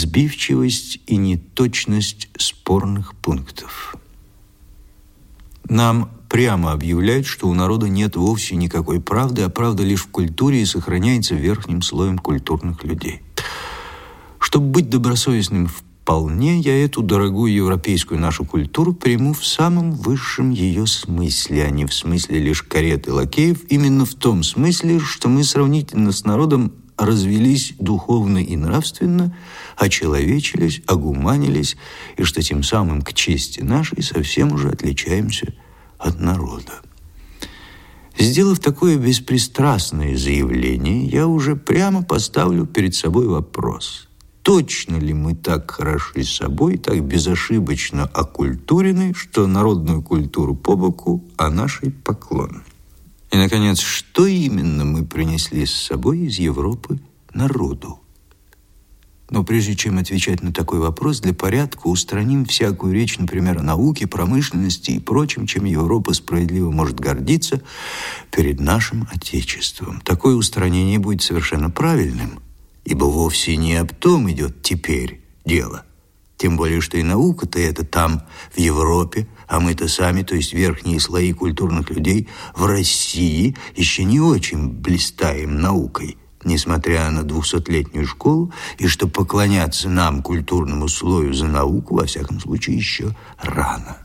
сбивчивость и неточность спорных пунктов. Нам прямо объявляют, что у народа нет вовсе никакой правды, а правда лишь в культуре и сохраняется верхним слоем культурных людей. Чтобы быть добросовестным вполне, я эту дорогую европейскую нашу культуру приму в самом высшем ее смысле, а не в смысле лишь карет и лакеев, именно в том смысле, что мы сравнительно с народом развелись духовно и нравственно, очеловечились, огуманились, и что тем самым к чести нашей совсем уже отличаемся от народа. Сделав такое беспристрастное заявление, я уже прямо поставлю перед собой вопрос. Точно ли мы так хороши собой, так безошибочно окультурены, что народную культуру по боку, а нашей поклон? И, наконец, что именно мы принесли с собой из Европы народу? Но прежде чем отвечать на такой вопрос, для порядка устраним всякую речь, например, о науке, промышленности и прочем, чем Европа справедливо может гордиться перед нашим Отечеством. Такое устранение будет совершенно правильным, ибо вовсе не об том идет теперь дело. Тем более, что и наука-то это там, в Европе, а мы-то сами, то есть верхние слои культурных людей, в России еще не очень блистаем наукой несмотря на двухсотлетнюю школу, и что поклоняться нам, культурному слою, за науку, во всяком случае, еще рано.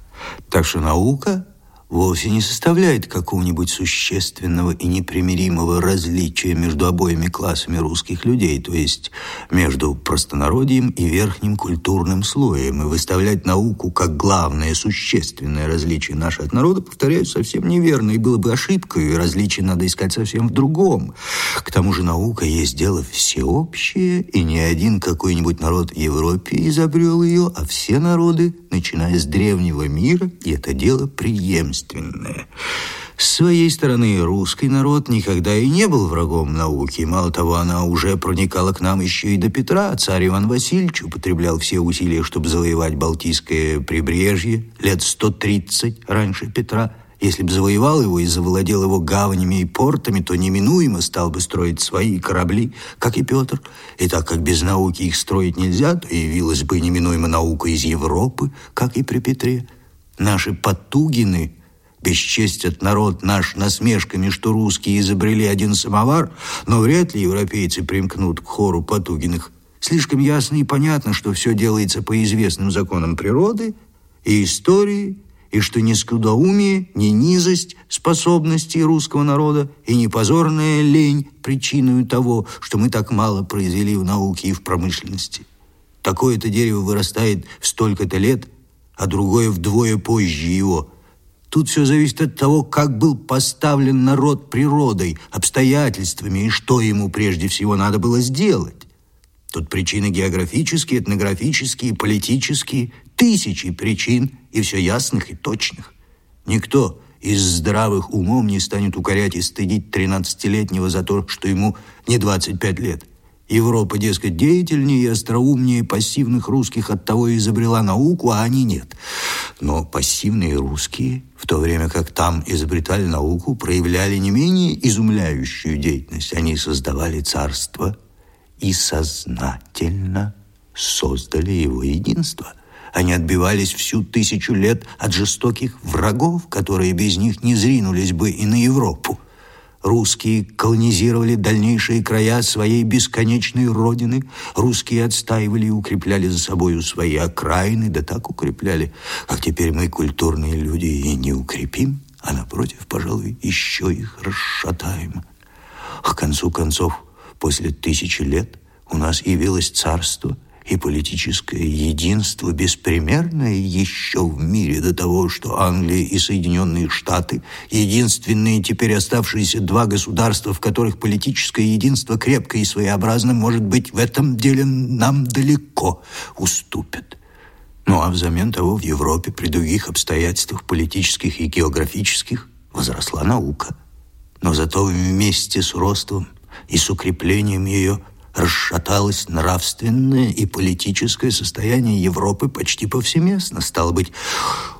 Так что наука вовсе не составляет какого-нибудь существенного и непримиримого различия между обоими классами русских людей, то есть между простонародием и верхним культурным слоем. И выставлять науку как главное существенное различие наших народа, повторяю, совсем неверно, и было бы ошибкой, и различие надо искать совсем в другом. К тому же наука есть дело всеобщее, и не один какой-нибудь народ в Европе изобрел ее, а все народы, начиная с древнего мира, и это дело преемственное единственное. С своей стороны, русский народ никогда и не был врагом науки. Мало того, она уже проникала к нам еще и до Петра. Царь Иван Васильевич употреблял все усилия, чтобы завоевать Балтийское прибрежье лет 130 раньше Петра. Если бы завоевал его и завладел его гаванями и портами, то неминуемо стал бы строить свои корабли, как и Петр. И так как без науки их строить нельзя, то явилась бы неминуемо наука из Европы, как и при Петре. Наши Потугины – бесчестят народ наш насмешками, что русские изобрели один самовар, но вряд ли европейцы примкнут к хору Потугиных. Слишком ясно и понятно, что все делается по известным законам природы и истории, и что ни скудоумие, ни низость способностей русского народа и ни позорная лень причиной того, что мы так мало произвели в науке и в промышленности. Такое-то дерево вырастает в столько-то лет, а другое вдвое позже его – Тут все зависит от того, как был поставлен народ природой, обстоятельствами и что ему прежде всего надо было сделать. Тут причины географические, этнографические, политические, тысячи причин, и все ясных и точных. Никто из здравых умом не станет укорять и стыдить 13-летнего за то, что ему не 25 лет – Европа, дескать, деятельнее и остроумнее пассивных русских от того и изобрела науку, а они нет. Но пассивные русские, в то время как там изобретали науку, проявляли не менее изумляющую деятельность. Они создавали царство и сознательно создали его единство. Они отбивались всю тысячу лет от жестоких врагов, которые без них не зринулись бы и на Европу русские колонизировали дальнейшие края своей бесконечной родины, русские отстаивали и укрепляли за собою свои окраины, да так укрепляли, как теперь мы, культурные люди, и не укрепим, а напротив, пожалуй, еще их расшатаем. К концу концов, после тысячи лет у нас явилось царство – и политическое единство беспримерное еще в мире до того, что Англия и Соединенные Штаты – единственные теперь оставшиеся два государства, в которых политическое единство крепко и своеобразно, может быть, в этом деле нам далеко уступят. Ну а взамен того в Европе при других обстоятельствах политических и географических возросла наука. Но зато вместе с ростом и с укреплением ее – расшаталось нравственное и политическое состояние Европы почти повсеместно. Стало быть,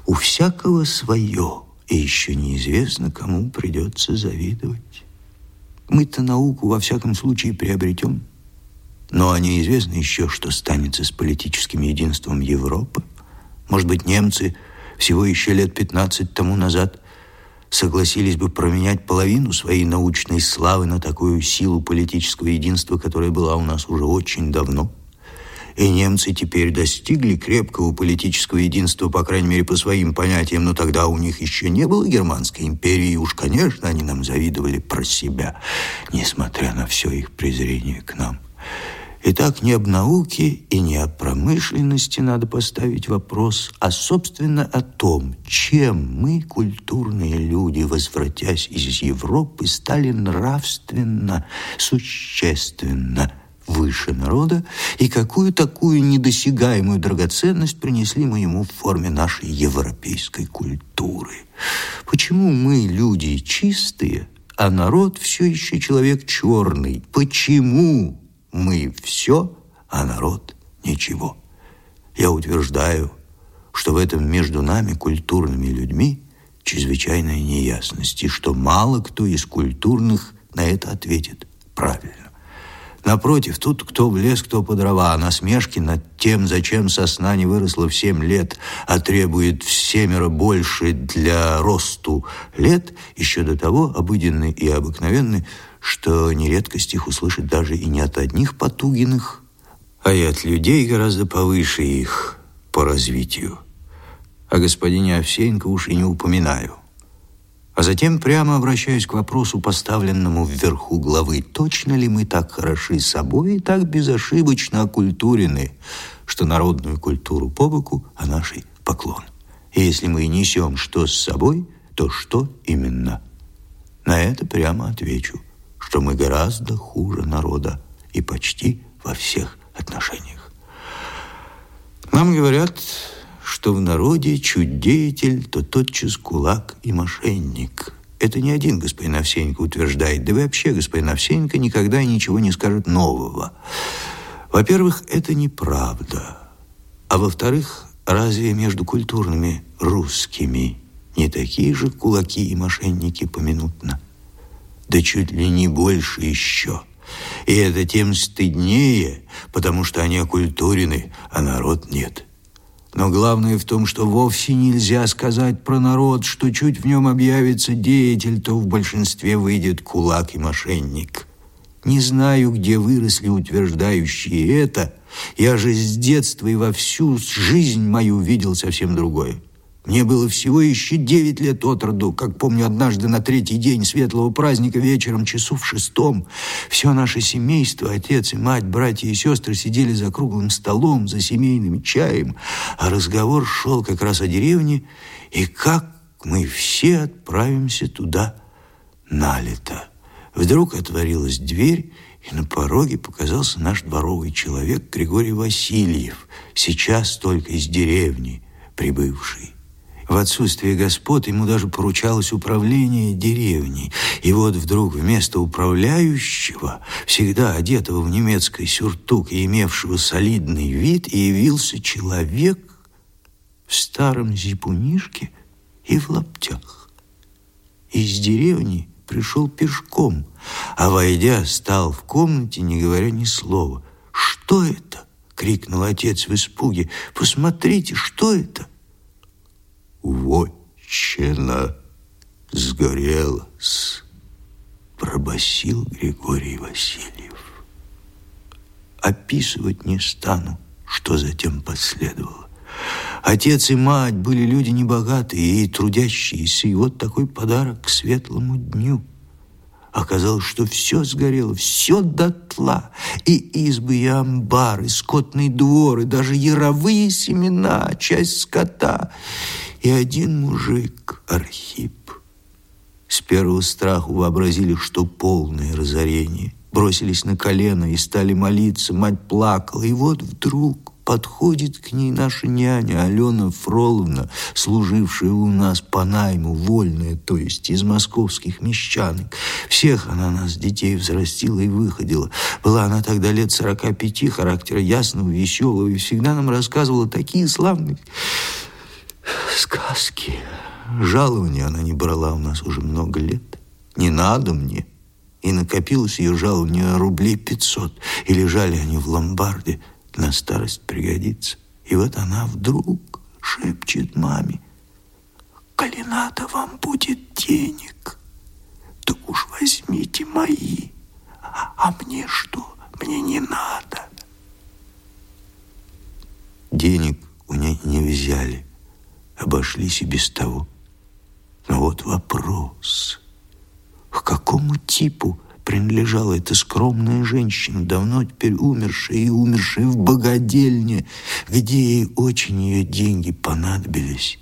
у всякого свое, и еще неизвестно, кому придется завидовать. Мы-то науку во всяком случае приобретем. Но неизвестно еще, что станется с политическим единством Европы. Может быть, немцы всего еще лет 15 тому назад согласились бы променять половину своей научной славы на такую силу политического единства, которая была у нас уже очень давно. И немцы теперь достигли крепкого политического единства, по крайней мере, по своим понятиям, но тогда у них еще не было Германской империи, и уж, конечно, они нам завидовали про себя, несмотря на все их презрение к нам. Итак, не об науке и не о промышленности надо поставить вопрос, а, собственно, о том, чем мы, культурные люди, возвратясь из Европы, стали нравственно, существенно выше народа и какую такую недосягаемую драгоценность принесли мы ему в форме нашей европейской культуры. Почему мы, люди чистые, а народ все еще человек черный? Почему мы все, а народ ничего. Я утверждаю, что в этом между нами, культурными людьми, чрезвычайная неясность, и что мало кто из культурных на это ответит правильно. Напротив, тут кто в лес, кто по дрова, а насмешки над тем, зачем сосна не выросла в семь лет, а требует в семеро больше для росту лет, еще до того обыденны и обыкновенны, что не редкость их услышать даже и не от одних Потугиных, а и от людей гораздо повыше их по развитию. О господине Овсеенко уж и не упоминаю. А затем прямо обращаюсь к вопросу, поставленному вверху главы. Точно ли мы так хороши собой и так безошибочно окультурены, что народную культуру по боку, а нашей поклон? И если мы несем что с собой, то что именно? На это прямо отвечу – что мы гораздо хуже народа и почти во всех отношениях. Нам говорят, что в народе чуть деятель, то тотчас кулак и мошенник. Это не один господин Овсеенко утверждает, да и вообще господин Овсеенко никогда ничего не скажет нового. Во-первых, это неправда. А во-вторых, разве между культурными русскими не такие же кулаки и мошенники поминутно? Да чуть ли не больше еще. И это тем стыднее, потому что они окультурены, а народ нет. Но главное в том, что вовсе нельзя сказать про народ, что чуть в нем объявится деятель, то в большинстве выйдет кулак и мошенник. Не знаю, где выросли утверждающие это. Я же с детства и во всю жизнь мою видел совсем другое. Мне было всего еще девять лет от роду, как помню однажды на третий день светлого праздника вечером часу в шестом. Все наше семейство, отец и мать, братья и сестры сидели за круглым столом, за семейным чаем, а разговор шел как раз о деревне и как мы все отправимся туда на лето. Вдруг отворилась дверь, и на пороге показался наш дворовый человек Григорий Васильев, сейчас только из деревни прибывший. В отсутствие господ ему даже поручалось управление деревней. И вот вдруг вместо управляющего, всегда одетого в немецкий сюртук и имевшего солидный вид, явился человек в старом зипунишке и в лаптях. Из деревни пришел пешком, а, войдя, стал в комнате, не говоря ни слова. «Что это?» — крикнул отец в испуге. «Посмотрите, что это?» Вотчина сгорелась, пробасил Григорий Васильев. Описывать не стану, что затем последовало. Отец и мать были люди небогатые и трудящиеся, и вот такой подарок к светлому дню – Оказалось, что все сгорело, все дотла. И избы, и амбары, скотный двор, и даже яровые семена, часть скота – и один мужик, Архип, с первого страху вообразили, что полное разорение. Бросились на колено и стали молиться. Мать плакала. И вот вдруг подходит к ней наша няня Алена Фроловна, служившая у нас по найму, вольная, то есть из московских мещанок. Всех она нас, детей, взрастила и выходила. Была она тогда лет сорока пяти, характера ясного, веселого, и всегда нам рассказывала такие славные сказки. Жалования она не брала у нас уже много лет. Не надо мне. и накопилось ее жалование рублей пятьсот, и лежали они в ломбарде, на старость пригодится. И вот она вдруг шепчет маме, «Коли надо вам будет денег, так уж возьмите мои, а, а мне что? Мне не надо». Денег у нее не взяли, обошлись и без того. Но вот вопрос, к какому типу принадлежала эта скромная женщина, давно теперь умершая и умершая в богадельне, где ей очень ее деньги понадобились.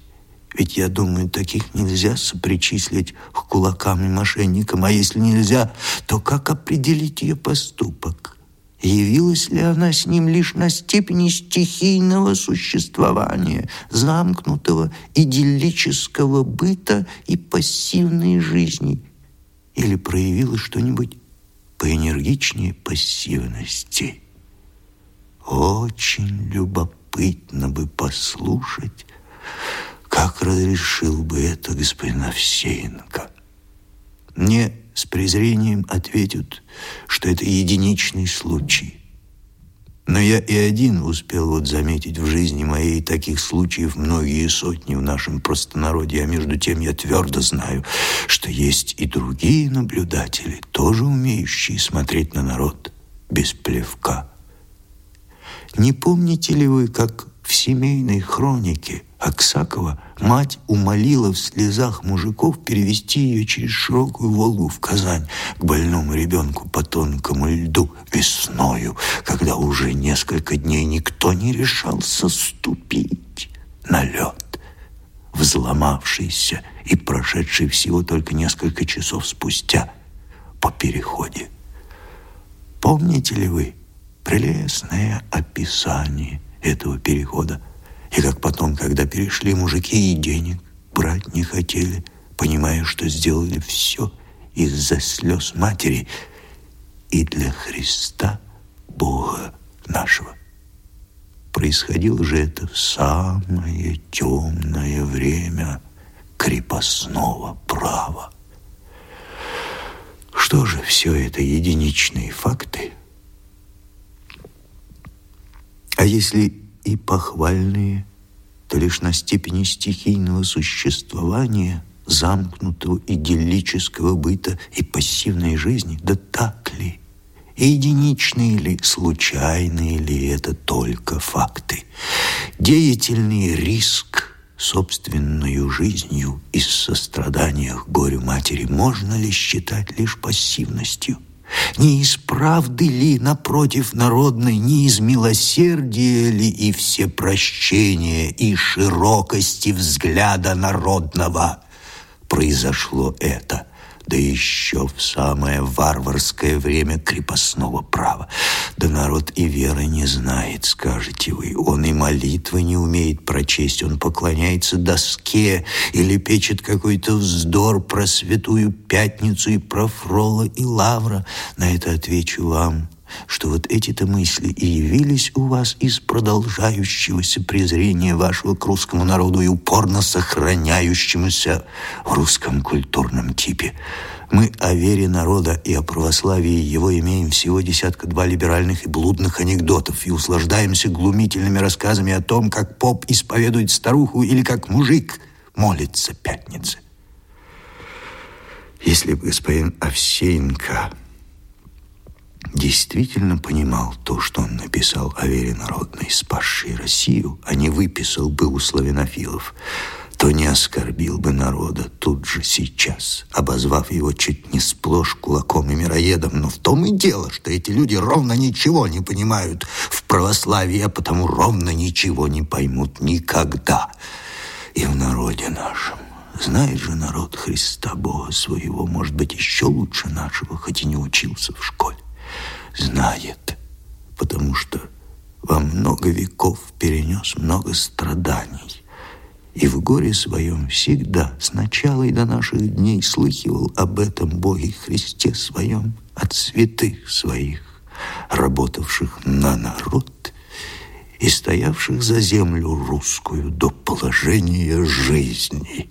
Ведь, я думаю, таких нельзя сопричислить к кулакам и мошенникам, а если нельзя, то как определить ее поступок? Явилась ли она с ним лишь на степени стихийного существования, замкнутого идиллического быта и пассивной жизни? Или проявила что-нибудь поэнергичнее пассивности? Очень любопытно бы послушать, как разрешил бы это господин Овсеенко. Мне с презрением ответят, что это единичный случай. Но я и один успел вот заметить в жизни моей таких случаев многие сотни в нашем простонародье, а между тем я твердо знаю, что есть и другие наблюдатели, тоже умеющие смотреть на народ без плевка. Не помните ли вы, как в семейной хронике Аксакова мать умолила в слезах мужиков перевести ее через широкую Волгу в Казань к больному ребенку по тонкому льду весною, когда уже несколько дней никто не решался ступить на лед, взломавшийся и прошедший всего только несколько часов спустя по переходе. Помните ли вы прелестное описание этого перехода? И как потом, когда перешли мужики и денег брать не хотели, понимая, что сделали все из-за слез матери и для Христа, Бога нашего. Происходило же это в самое темное время крепостного права. Что же все это единичные факты? А если и похвальные, то лишь на степени стихийного существования, замкнутого идиллического быта и пассивной жизни. Да так ли? Единичные ли, случайные ли это только факты? Деятельный риск собственную жизнью из сострадания к горю матери можно ли считать лишь пассивностью? Не из правды ли, напротив народной, не из милосердия ли и всепрощения, и широкости взгляда народного произошло это – да еще в самое варварское время крепостного права. Да народ и веры не знает, скажете вы. Он и молитвы не умеет прочесть, он поклоняется доске или печет какой-то вздор про святую пятницу и про Фрола и Лавра. На это отвечу вам – что вот эти-то мысли и явились у вас из продолжающегося презрения вашего к русскому народу и упорно сохраняющемуся в русском культурном типе. Мы о вере народа и о православии его имеем всего десятка-два либеральных и блудных анекдотов и услаждаемся глумительными рассказами о том, как поп исповедует старуху или как мужик молится пятнице. Если бы господин Овсеенко действительно понимал то, что он написал о вере народной, спасшей Россию, а не выписал бы у славянофилов, то не оскорбил бы народа тут же сейчас, обозвав его чуть не сплошь кулаком и мироедом. Но в том и дело, что эти люди ровно ничего не понимают в православии, а потому ровно ничего не поймут никогда и в народе нашем. Знает же народ Христа Бога своего, может быть, еще лучше нашего, хоть и не учился в школе знает, потому что во много веков перенес много страданий. И в горе своем всегда, с начала и до наших дней, слыхивал об этом Боге Христе своем от святых своих, работавших на народ и стоявших за землю русскую до положения жизни,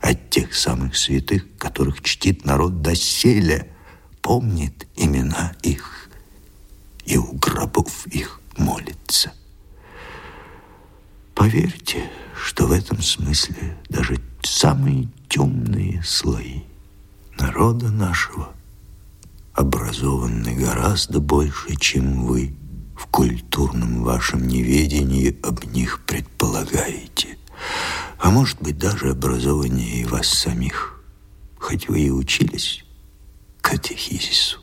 от тех самых святых, которых чтит народ доселе – помнит имена их и у гробов их молится. Поверьте, что в этом смысле даже самые темные слои народа нашего образованы гораздо больше, чем вы в культурном вашем неведении об них предполагаете. А может быть, даже образованнее вас самих, хоть вы и учились kötü his